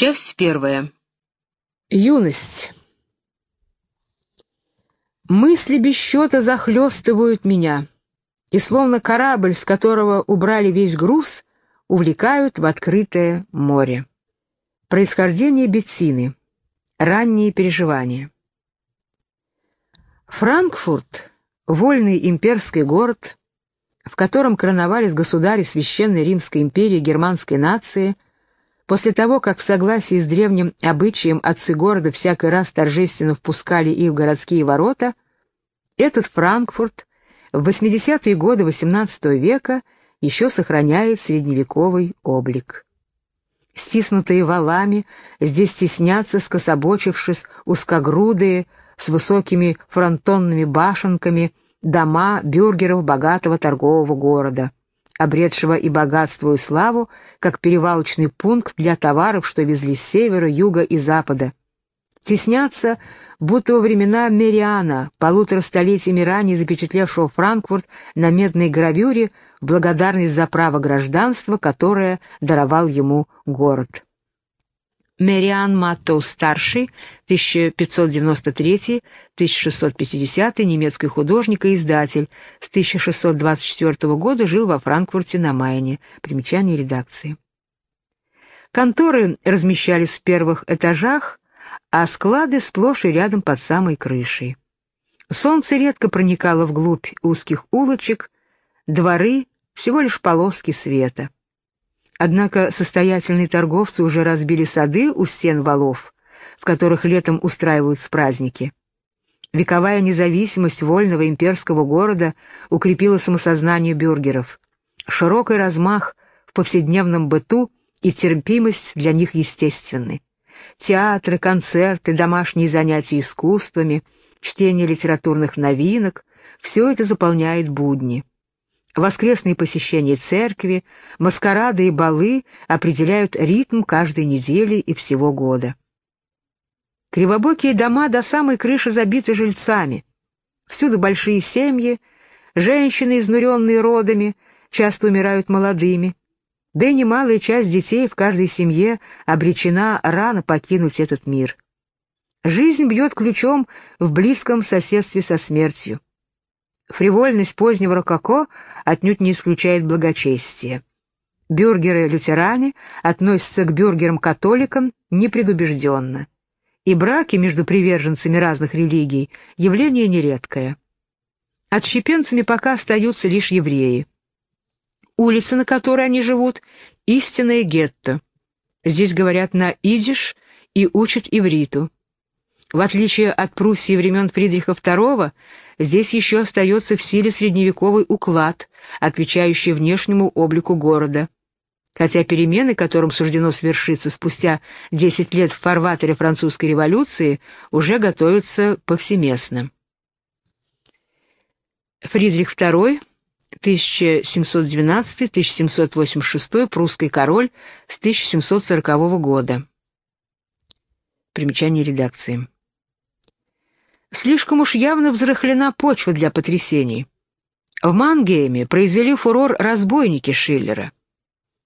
Часть первая. Юность. Мысли без счета захлестывают меня, и словно корабль, с которого убрали весь груз, увлекают в открытое море. Происхождение Беттины. Ранние переживания. Франкфурт — вольный имперский город, в котором короновались государи Священной Римской империи германской нации — После того, как в согласии с древним обычаем отцы города всякий раз торжественно впускали их в городские ворота, этот Франкфурт в 80-е годы XVIII века еще сохраняет средневековый облик. Стиснутые валами, здесь теснятся, скособочившись, узкогрудые, с высокими фронтонными башенками, дома бюргеров богатого торгового города обретшего и богатство, и славу, как перевалочный пункт для товаров, что везли с севера, юга и запада. Теснятся, будто во времена Мериана, полутора столетиями ранее запечатлевшего Франкфурт на медной гравюре в благодарность за право гражданства, которое даровал ему город. Мериан Маттоу-старший, 1593-1650, немецкий художник и издатель, с 1624 года жил во Франкфурте на Майне. Примечание редакции. Конторы размещались в первых этажах, а склады сплошь и рядом под самой крышей. Солнце редко проникало вглубь узких улочек, дворы — всего лишь полоски света. Однако состоятельные торговцы уже разбили сады у стен валов, в которых летом устраиваются праздники. Вековая независимость вольного имперского города укрепила самосознание бюргеров. Широкий размах в повседневном быту и терпимость для них естественны. Театры, концерты, домашние занятия искусствами, чтение литературных новинок — все это заполняет будни. Воскресные посещения церкви, маскарады и балы определяют ритм каждой недели и всего года. Кривобокие дома до самой крыши забиты жильцами. Всюду большие семьи, женщины, изнуренные родами, часто умирают молодыми. Да и немалая часть детей в каждой семье обречена рано покинуть этот мир. Жизнь бьет ключом в близком соседстве со смертью. Фривольность позднего рококо отнюдь не исключает благочестия. Бюргеры-лютеране относятся к бюргерам-католикам непредубежденно. И браки между приверженцами разных религий – явление нередкое. Отщепенцами пока остаются лишь евреи. Улица, на которой они живут – истинное гетто. Здесь говорят на идиш и учат ивриту. В отличие от Пруссии времен Фридриха II, здесь еще остается в силе средневековый уклад, отвечающий внешнему облику города. Хотя перемены, которым суждено свершиться спустя 10 лет в фарватере французской революции, уже готовятся повсеместно. Фридрих II, 1712-1786, прусский король с 1740 года. Примечание редакции. Слишком уж явно взрыхлена почва для потрясений. В Мангейме произвели фурор разбойники Шиллера.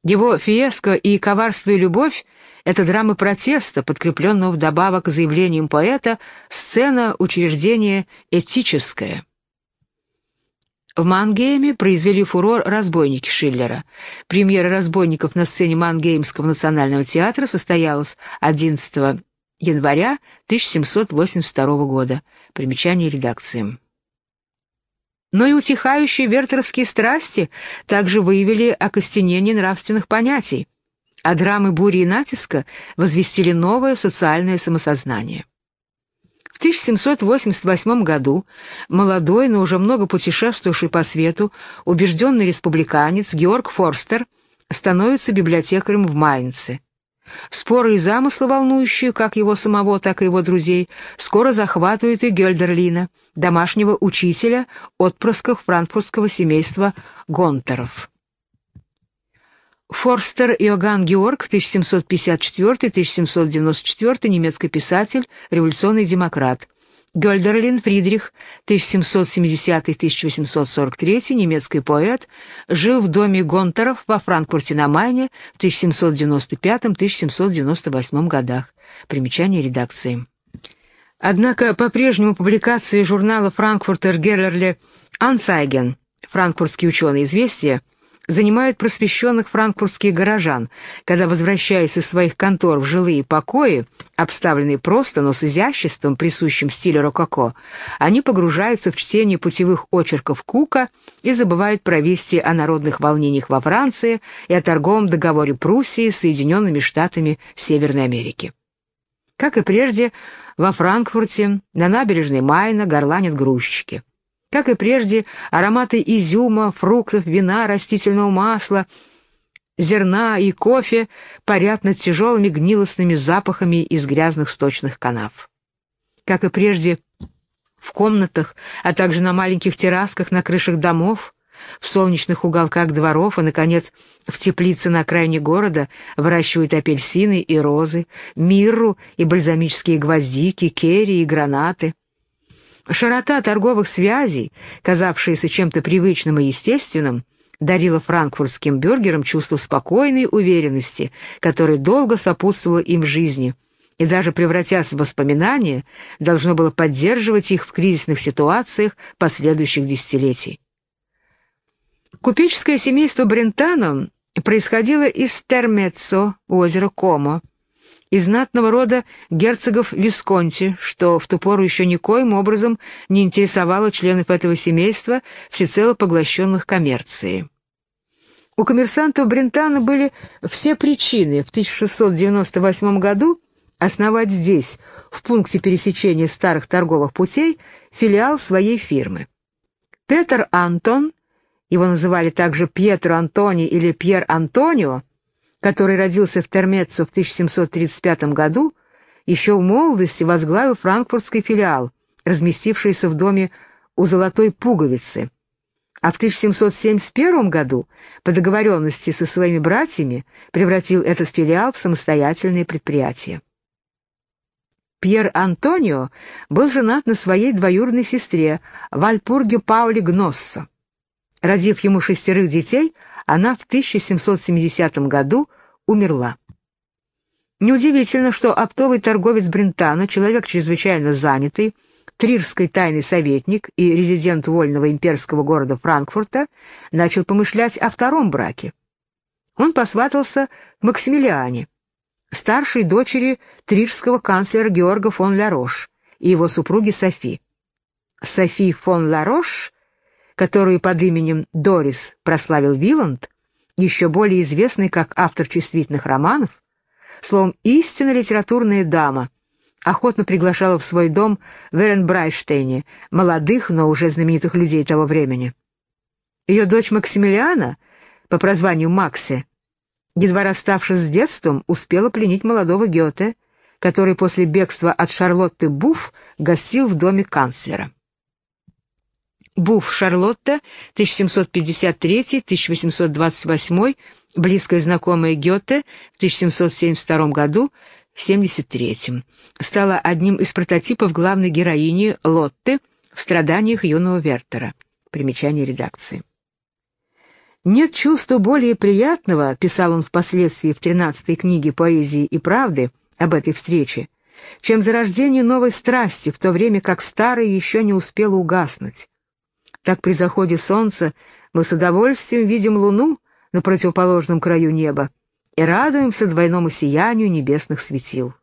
Его фиеско и коварство и любовь — это драма протеста, подкрепленного вдобавок заявлением поэта «Сцена учреждения этическое». В Мангейме произвели фурор разбойники Шиллера. Премьера разбойников на сцене Мангеймского национального театра состоялась 11 января 1782 года. Примечание редакции. Но и утихающие вертеровские страсти также выявили окостенение нравственных понятий, а драмы бури и натиска возвестили новое социальное самосознание. В 1788 году молодой, но уже много путешествовавший по свету, убежденный республиканец Георг Форстер становится библиотекарем в Майнце. Споры и замыслы, волнующие как его самого, так и его друзей, скоро захватывают и Гёльдерлина, домашнего учителя, отпрысков франкфуртского семейства Гонтеров. Форстер Иоганн Георг, 1754-1794, немецкий писатель, революционный демократ. Гольдерлин Фридрих, 1770-1843, немецкий поэт, жил в доме Гонтеров во Франкфурте на Майне в 1795-1798 годах. Примечание редакции. Однако по-прежнему публикации журнала «Франкфуртер Геллерле Ансайген» «Франкфуртские ученые известия» занимают просвещенных франкфуртских горожан, когда, возвращаясь из своих контор в жилые покои, обставленные просто, но с изяществом, присущим стилю рококо, они погружаются в чтение путевых очерков Кука и забывают про вести о народных волнениях во Франции и о торговом договоре Пруссии с Соединенными Штатами Северной Америки. Как и прежде, во Франкфурте на набережной Майна горланят грузчики. Как и прежде, ароматы изюма, фруктов, вина, растительного масла, зерна и кофе парят над тяжелыми гнилостными запахами из грязных сточных канав. Как и прежде, в комнатах, а также на маленьких террасках на крышах домов, в солнечных уголках дворов и, наконец, в теплице на окраине города выращивают апельсины и розы, мирру и бальзамические гвоздики, керри и гранаты. Широта торговых связей, казавшаяся чем-то привычным и естественным, дарила франкфуртским бюргерам чувство спокойной уверенности, которое долго сопутствовало им в жизни, и даже превратясь в воспоминания, должно было поддерживать их в кризисных ситуациях последующих десятилетий. Купеческое семейство Брентано происходило из Термеццо, озера Комо, из знатного рода герцогов Висконти, что в ту пору еще никоим образом не интересовало членов этого семейства, всецело поглощенных коммерцией. У коммерсантов Брентана были все причины в 1698 году основать здесь, в пункте пересечения старых торговых путей, филиал своей фирмы. Петр Антон, его называли также Пьетро Антони или Пьер Антонио, который родился в Термеццо в 1735 году, еще в молодости возглавил франкфуртский филиал, разместившийся в доме у Золотой Пуговицы, а в 1771 году по договоренности со своими братьями превратил этот филиал в самостоятельное предприятие. Пьер Антонио был женат на своей двоюродной сестре Вальпурге Паули Гноссо. Родив ему шестерых детей, она в 1770 году умерла. Неудивительно, что оптовый торговец Брентано, человек чрезвычайно занятый, трирский тайный советник и резидент вольного имперского города Франкфурта, начал помышлять о втором браке. Он посватался к Максимилиане, старшей дочери трирского канцлера Георга фон Ларош и его супруги Софи. Софи фон Ларош которую под именем Дорис прославил Виланд, еще более известный как автор чувствительных романов, словом, истинно литературная дама, охотно приглашала в свой дом в Эренбрайштейне молодых, но уже знаменитых людей того времени. Ее дочь Максимилиана, по прозванию Максе, едва расставшись с детством, успела пленить молодого Гёте, который после бегства от Шарлотты Буф гостил в доме канцлера. Буф Шарлотта, 1753-1828, близкая знакомая Гёте, в 1772 году, в 73 стала одним из прототипов главной героини Лотты в страданиях юного Вертера. Примечание редакции. «Нет чувства более приятного», — писал он впоследствии в 13-й книге «Поэзии и правды» об этой встрече, чем зарождение новой страсти, в то время как старая еще не успела угаснуть. Так при заходе солнца мы с удовольствием видим луну на противоположном краю неба и радуемся двойному сиянию небесных светил.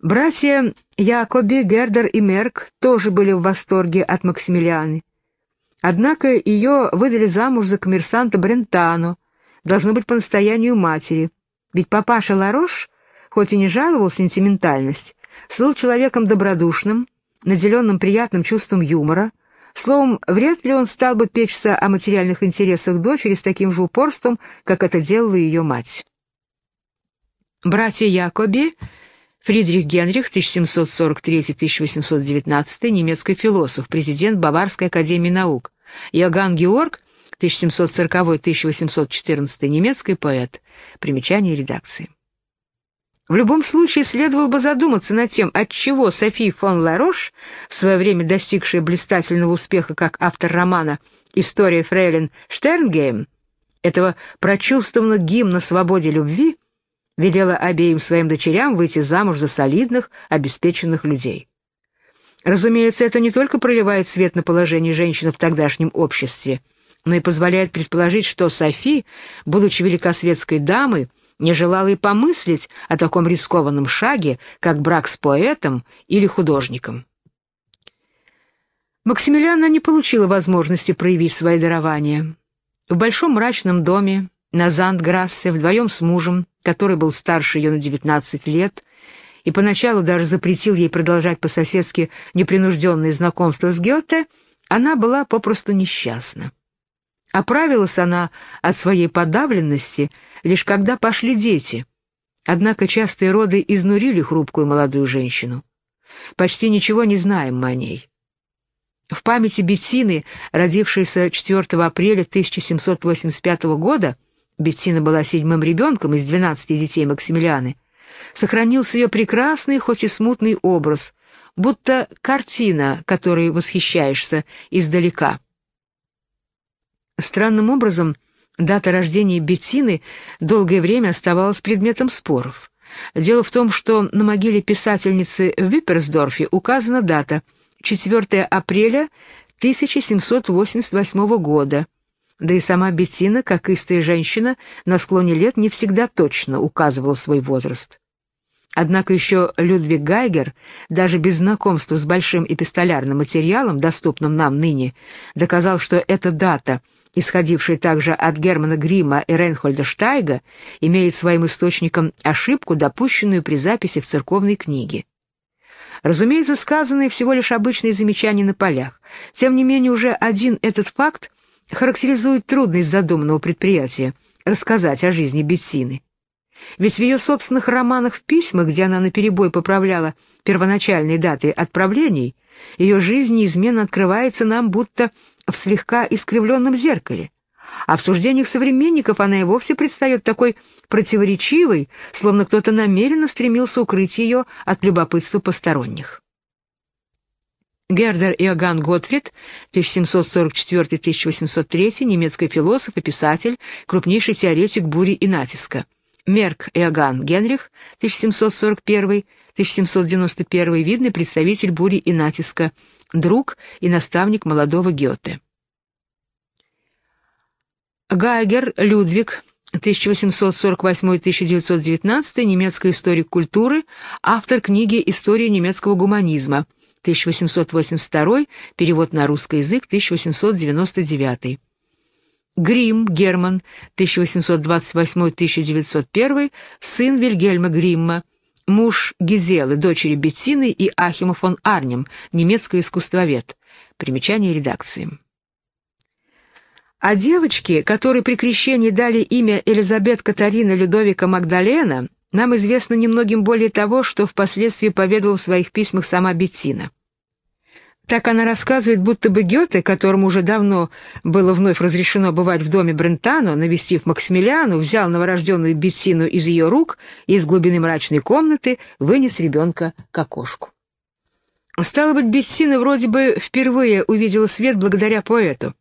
Братья Якоби, Гердер и Мерк тоже были в восторге от Максимилианы. Однако ее выдали замуж за коммерсанта Брентано, должно быть по настоянию матери, ведь папаша Ларош, хоть и не жаловал сентиментальность, был человеком добродушным, наделенным приятным чувством юмора, Словом, вряд ли он стал бы печься о материальных интересах дочери с таким же упорством, как это делала ее мать. Братья Якоби, Фридрих Генрих, 1743-1819, немецкий философ, президент Баварской академии наук, Иоганн Георг, 1740-1814, немецкий поэт. Примечание редакции. В любом случае следовало бы задуматься над тем, отчего Софи фон Ларош, в свое время достигшая блистательного успеха как автор романа «История фрейлин Штернгейм», этого прочувствованного гимна свободе любви, велела обеим своим дочерям выйти замуж за солидных, обеспеченных людей. Разумеется, это не только проливает свет на положение женщины в тогдашнем обществе, но и позволяет предположить, что Софи, будучи великосветской дамой, не желала и помыслить о таком рискованном шаге, как брак с поэтом или художником. Максимилиана не получила возможности проявить свои дарования. В большом мрачном доме на Зандграссе вдвоем с мужем, который был старше ее на 19 лет, и поначалу даже запретил ей продолжать по-соседски непринужденные знакомства с Гёте, она была попросту несчастна. Оправилась она от своей подавленности лишь когда пошли дети. Однако частые роды изнурили хрупкую молодую женщину. Почти ничего не знаем мы о ней. В памяти Беттины, родившейся 4 апреля 1785 года, Беттина была седьмым ребенком из 12 детей Максимилианы, сохранился ее прекрасный, хоть и смутный образ, будто картина, которой восхищаешься издалека. Странным образом, дата рождения Беттины долгое время оставалась предметом споров. Дело в том, что на могиле писательницы в Випперсдорфе указана дата 4 апреля 1788 года, да и сама Беттина, как истая женщина, на склоне лет не всегда точно указывала свой возраст. Однако еще Людвиг Гайгер, даже без знакомства с большим эпистолярным материалом, доступным нам ныне, доказал, что эта дата — исходивший также от Германа Грима и Рейнхольда Штайга, имеет своим источником ошибку, допущенную при записи в церковной книге. Разумеется, сказанные всего лишь обычные замечания на полях. Тем не менее, уже один этот факт характеризует трудность задуманного предприятия — рассказать о жизни Беттины. Ведь в ее собственных романах в письмах, где она наперебой поправляла первоначальные даты отправлений, ее жизнь неизменно открывается нам будто в слегка искривленном зеркале, а в суждениях современников она и вовсе предстает такой противоречивой, словно кто-то намеренно стремился укрыть ее от любопытства посторонних. Гердер Иоганн Готфрид, 1744-1803, немецкий философ и писатель, крупнейший теоретик бури и натиска. Мерк Иоганн Генрих, 1741-1791, видный представитель бури и натиска, друг и наставник молодого Гёте. Гайгер Людвиг, 1848-1919, немецкий историк культуры, автор книги «История немецкого гуманизма», 1882, перевод на русский язык, 1899. Грим Герман, 1828-1901, сын Вильгельма Гримма, муж Гизелы, дочери Беттины и Ахима фон Арнем, немецкий искусствовед. Примечание редакции. А девочке, которой при крещении дали имя Элизабет Катарина Людовика Магдалена, нам известно немногим более того, что впоследствии поведала в своих письмах сама Беттина. Так она рассказывает, будто бы Гёте, которому уже давно было вновь разрешено бывать в доме Брентано, навестив Максимилиану, взял новорожденную Беттину из ее рук и из глубины мрачной комнаты вынес ребенка к окошку. Стало быть, Беттина вроде бы впервые увидела свет благодаря поэту,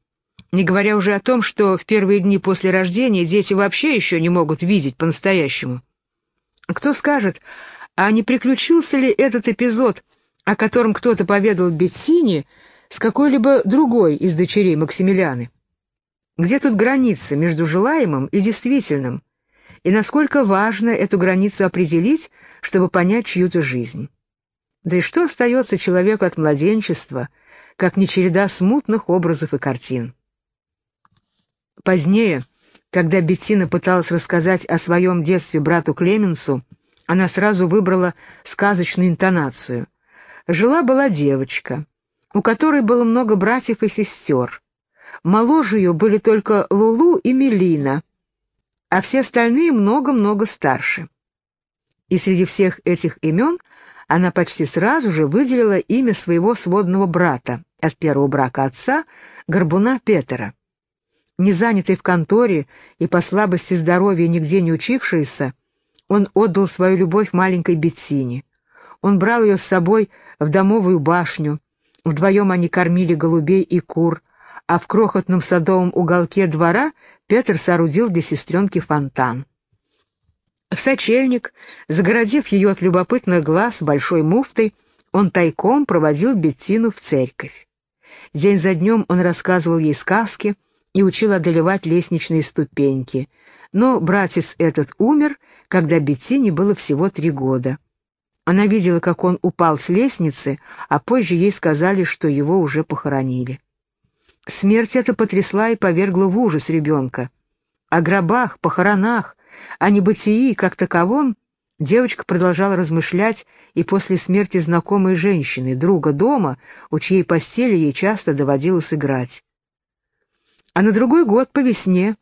не говоря уже о том, что в первые дни после рождения дети вообще еще не могут видеть по-настоящему. Кто скажет, а не приключился ли этот эпизод о котором кто-то поведал Беттине, с какой-либо другой из дочерей Максимилианы. Где тут граница между желаемым и действительным? И насколько важно эту границу определить, чтобы понять чью-то жизнь? Да и что остается человеку от младенчества, как не череда смутных образов и картин? Позднее, когда Беттина пыталась рассказать о своем детстве брату Клеменсу, она сразу выбрала сказочную интонацию, Жила-была девочка, у которой было много братьев и сестер. Моложе ее были только Лулу и Мелина, а все остальные много-много старше. И среди всех этих имен она почти сразу же выделила имя своего сводного брата от первого брака отца, Горбуна Петера. Не занятый в конторе и по слабости здоровья нигде не учившийся, Он отдал свою любовь маленькой Беттине. Он брал ее с собой в домовую башню. Вдвоем они кормили голубей и кур, а в крохотном садовом уголке двора Петр соорудил для сестренки фонтан. В сочельник, загородив ее от любопытных глаз большой муфтой, он тайком проводил Беттину в церковь. День за днем он рассказывал ей сказки и учил одолевать лестничные ступеньки. Но братец этот умер, когда Беттине было всего три года. Она видела, как он упал с лестницы, а позже ей сказали, что его уже похоронили. Смерть эта потрясла и повергла в ужас ребенка. О гробах, похоронах, о небытии как таковом девочка продолжала размышлять и после смерти знакомой женщины, друга дома, у чьей постели ей часто доводилось играть. А на другой год по весне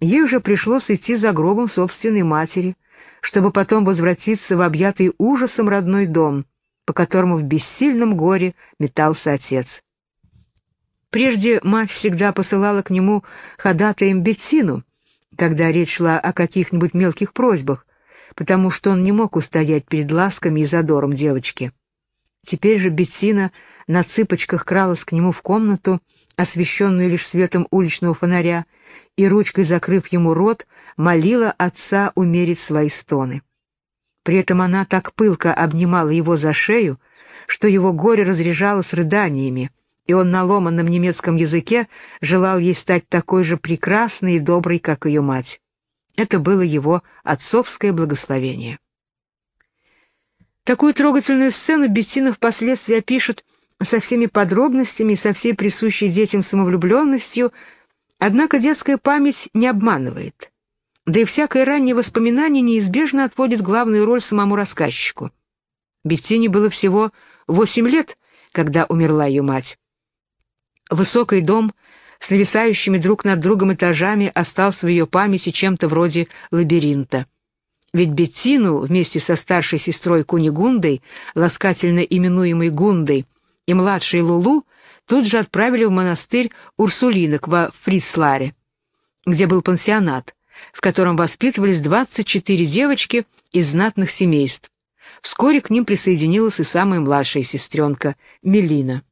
ей уже пришлось идти за гробом собственной матери, чтобы потом возвратиться в объятый ужасом родной дом, по которому в бессильном горе метался отец. Прежде мать всегда посылала к нему ходатаем Беттину, когда речь шла о каких-нибудь мелких просьбах, потому что он не мог устоять перед ласками и задором девочки. Теперь же Беттина на цыпочках кралась к нему в комнату, освещенную лишь светом уличного фонаря, и, ручкой закрыв ему рот, молила отца умерить свои стоны. При этом она так пылко обнимала его за шею, что его горе разряжалось рыданиями, и он на ломанном немецком языке желал ей стать такой же прекрасной и доброй, как ее мать. Это было его отцовское благословение. Такую трогательную сцену Беттина впоследствии опишет со всеми подробностями и со всей присущей детям самовлюбленностью, однако детская память не обманывает. Да и всякое раннее воспоминание неизбежно отводит главную роль самому рассказчику. Беттине было всего восемь лет, когда умерла ее мать. Высокий дом с нависающими друг над другом этажами остался в ее памяти чем-то вроде лабиринта. Ведь Беттину вместе со старшей сестрой Кунигундой, ласкательно именуемой Гундой, и младшей Лулу тут же отправили в монастырь Урсулинок во Фрисларе, где был пансионат, в котором воспитывались 24 девочки из знатных семейств. Вскоре к ним присоединилась и самая младшая сестренка Мелина.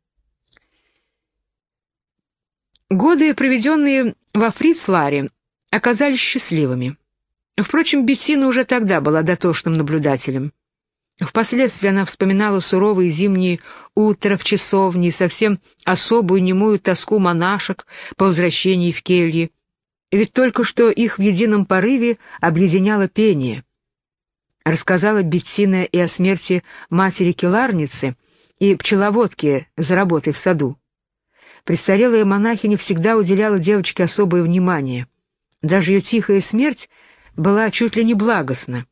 Годы, проведенные во Фрицларе, оказались счастливыми. Впрочем, Беттина уже тогда была дотошным наблюдателем. Впоследствии она вспоминала суровые зимние утра в часовне и совсем особую немую тоску монашек по возвращении в кельи, ведь только что их в едином порыве объединяло пение. Рассказала Беттина и о смерти матери-келарницы и пчеловодки за работой в саду. Престарелая монахиня всегда уделяла девочке особое внимание. Даже ее тихая смерть была чуть ли не благостна.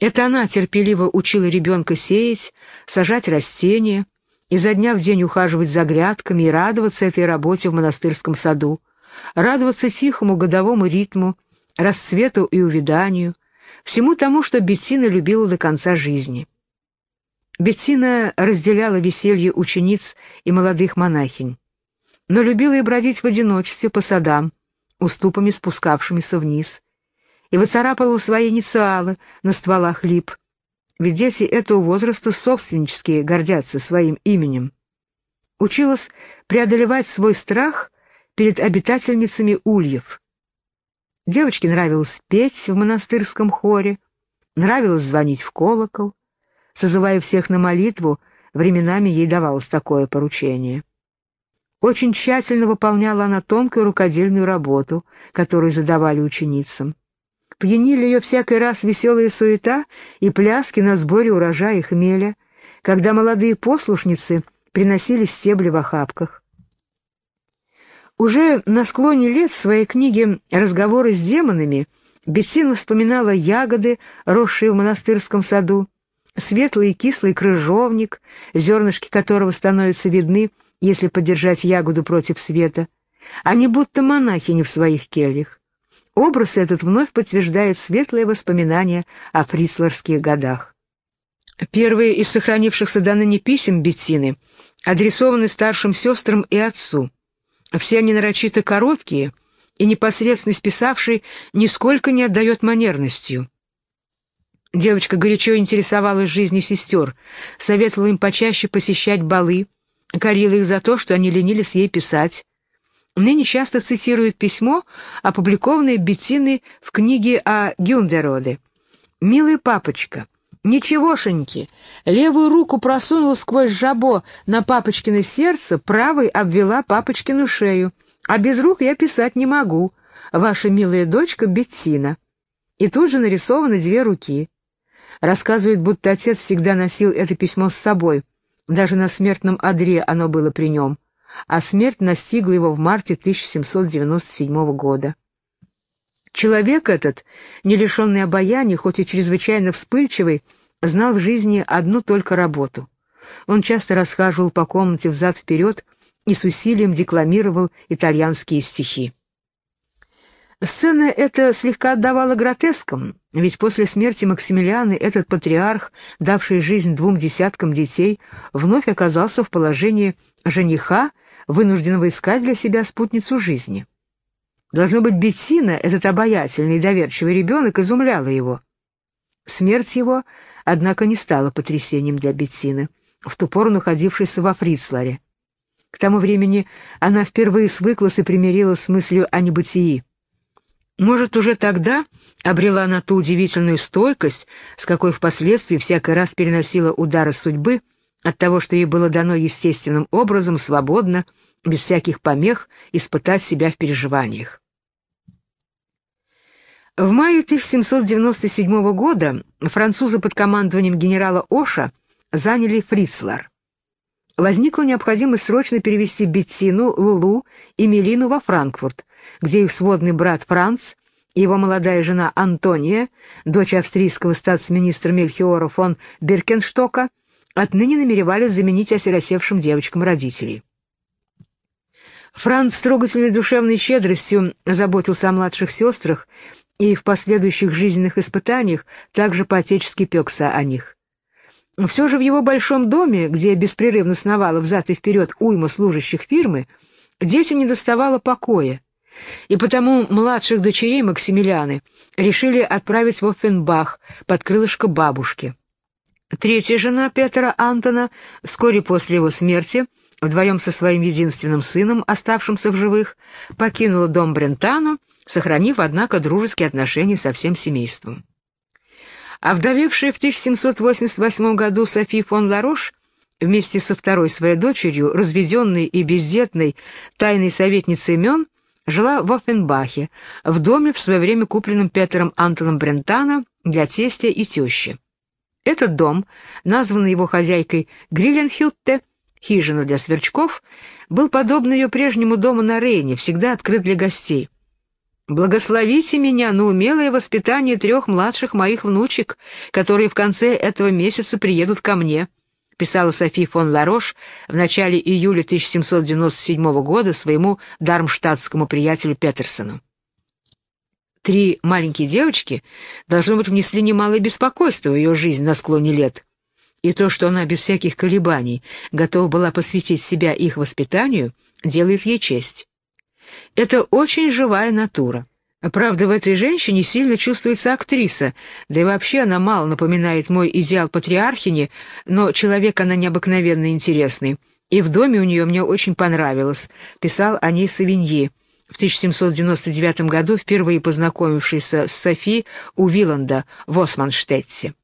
Это она терпеливо учила ребенка сеять, сажать растения, изо дня в день ухаживать за грядками и радоваться этой работе в монастырском саду, радоваться тихому годовому ритму, расцвету и увяданию, всему тому, что Беттина любила до конца жизни. Беттина разделяла веселье учениц и молодых монахинь но любила и бродить в одиночестве по садам, уступами спускавшимися вниз, и выцарапала свои инициалы на стволах лип, ведь дети этого возраста собственнические гордятся своим именем. Училась преодолевать свой страх перед обитательницами ульев. Девочке нравилось петь в монастырском хоре, нравилось звонить в колокол. Созывая всех на молитву, временами ей давалось такое поручение. Очень тщательно выполняла она тонкую рукодельную работу, которую задавали ученицам. Пьянили ее всякий раз веселая суета и пляски на сборе урожая хмеля, когда молодые послушницы приносили стебли в охапках. Уже на склоне лет в своей книге «Разговоры с демонами» Беттина вспоминала ягоды, росшие в монастырском саду, светлый и кислый крыжовник, зернышки которого становятся видны если подержать ягоду против света. Они будто монахини в своих кельях. Образ этот вновь подтверждает светлые воспоминания о фрицларских годах. Первые из сохранившихся до ныне писем Беттины адресованы старшим сестрам и отцу. Все они нарочито короткие, и непосредственно списавший нисколько не отдает манерностью. Девочка горячо интересовалась жизнью сестер, советовала им почаще посещать балы, корила их за то, что они ленились ей писать. Ныне часто цитирует письмо, опубликованное Беттиной в книге о Гюндероде. «Милый папочка, ничегошеньки, левую руку просунула сквозь жабо на папочкино сердце, правой обвела папочкину шею, а без рук я писать не могу. Ваша милая дочка Беттина». И тут же нарисованы две руки. Рассказывает, будто отец всегда носил это письмо с собой. Даже на смертном одре оно было при нем. А смерть настигла его в марте 1797 года. Человек этот, не лишенный обаяния, хоть и чрезвычайно вспыльчивый, знал в жизни одну только работу. Он часто расхаживал по комнате взад-вперед и с усилием декламировал итальянские стихи. Сцена эта слегка отдавала гротескам, ведь после смерти Максимилианы этот патриарх, давший жизнь двум десяткам детей, вновь оказался в положении жениха, вынужденного искать для себя спутницу жизни. Должно быть, Беттина, этот обаятельный и доверчивый ребенок, изумляла его. Смерть его, однако, не стала потрясением для Беттины, в ту пору находившейся во Фрицларе. К тому времени она впервые свыклась и примирилась с мыслью о небытии. Может, уже тогда обрела она ту удивительную стойкость, с какой впоследствии всякий раз переносила удары судьбы от того, что ей было дано естественным образом, свободно, без всяких помех, испытать себя в переживаниях. В мае 1797 года французы под командованием генерала Оша заняли Фрицлар. Возникла необходимость срочно перевести Беттину, Лулу и Мелину во Франкфурт, где их сводный брат Франц и его молодая жена Антония, дочь австрийского статс-министра Мельхиора фон Биркенштока, отныне намеревались заменить осиросевшим девочкам родителей. Франц с трогательной душевной щедростью заботился о младших сестрах и в последующих жизненных испытаниях также по-отечески пекся о них. Все же в его большом доме, где беспрерывно сновала взад и вперед уйма служащих фирмы, детям не доставало покоя, и потому младших дочерей Максимилианы решили отправить в Оффенбах под крылышко бабушки. Третья жена Петра Антона вскоре после его смерти, вдвоем со своим единственным сыном, оставшимся в живых, покинула дом Брентану, сохранив, однако, дружеские отношения со всем семейством. А вдовевшая в 1788 году Софи фон Ларош вместе со второй своей дочерью, разведенной и бездетной тайной советницей имен, жила в Оффенбахе, в доме, в свое время купленном Петером Антоном Брентана для тестя и тещи. Этот дом, названный его хозяйкой Грилленхютте, хижина для сверчков, был подобно ее прежнему дому на Рейне, всегда открыт для гостей. «Благословите меня на умелое воспитание трех младших моих внучек, которые в конце этого месяца приедут ко мне», писала Софи фон Ларош в начале июля 1797 года своему дармштадтскому приятелю Петерсону. Три маленькие девочки, должно быть, внесли немалое беспокойство в ее жизнь на склоне лет. И то, что она без всяких колебаний готова была посвятить себя их воспитанию, делает ей честь. Это очень живая натура. Правда, в этой женщине сильно чувствуется актриса, да и вообще она мало напоминает мой идеал патриархини, но человек она необыкновенно интересный. И в доме у нее мне очень понравилось, писал о ней Савиньи, в 1799 году впервые познакомившийся с Софи у Виланда в Османштетте.